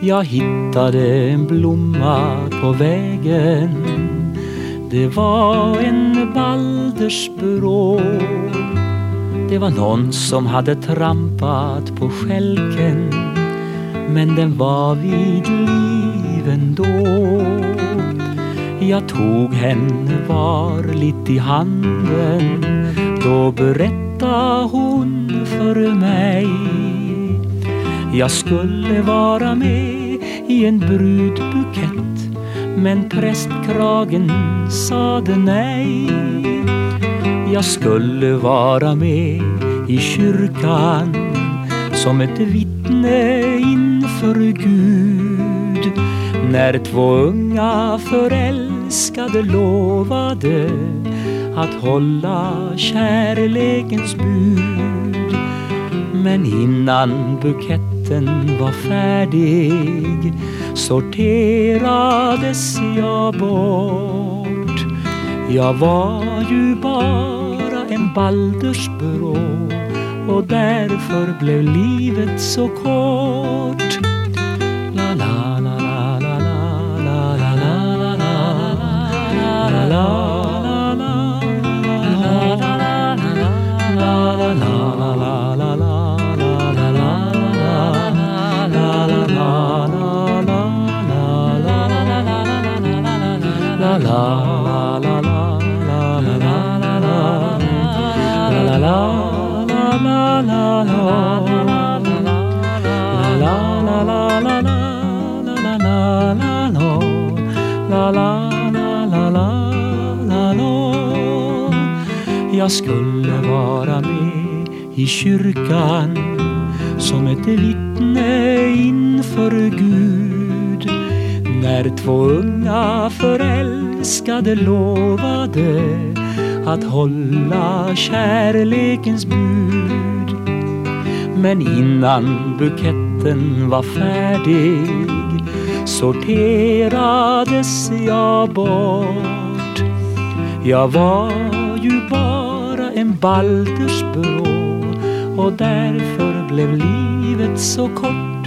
Jag hittade en blomma på vägen. Det var en baldersbrå. Det var någon som hade trampat på skälken Men den var vid liv ändå Jag tog henne varligt i handen. Då berättade hon för mig jag skulle vara med i en brudbukett men prästkragen sade nej. Jag skulle vara med i kyrkan som ett vittne inför Gud när två unga förälskade lovade att hålla kärlekens bud. Men innan buketten var färdig sorterades jag bort. Jag var ju bara en baldersbrå och därför blev livet så kort. Jag skulle vara med i kyrkan som ett vittne inför Gud när två unga förälskade lovade att hålla kärlekens bud. Men innan buketten var färdig sorterades jag bort. Jag var ju bara en baldersbrå och därför blev livet så kort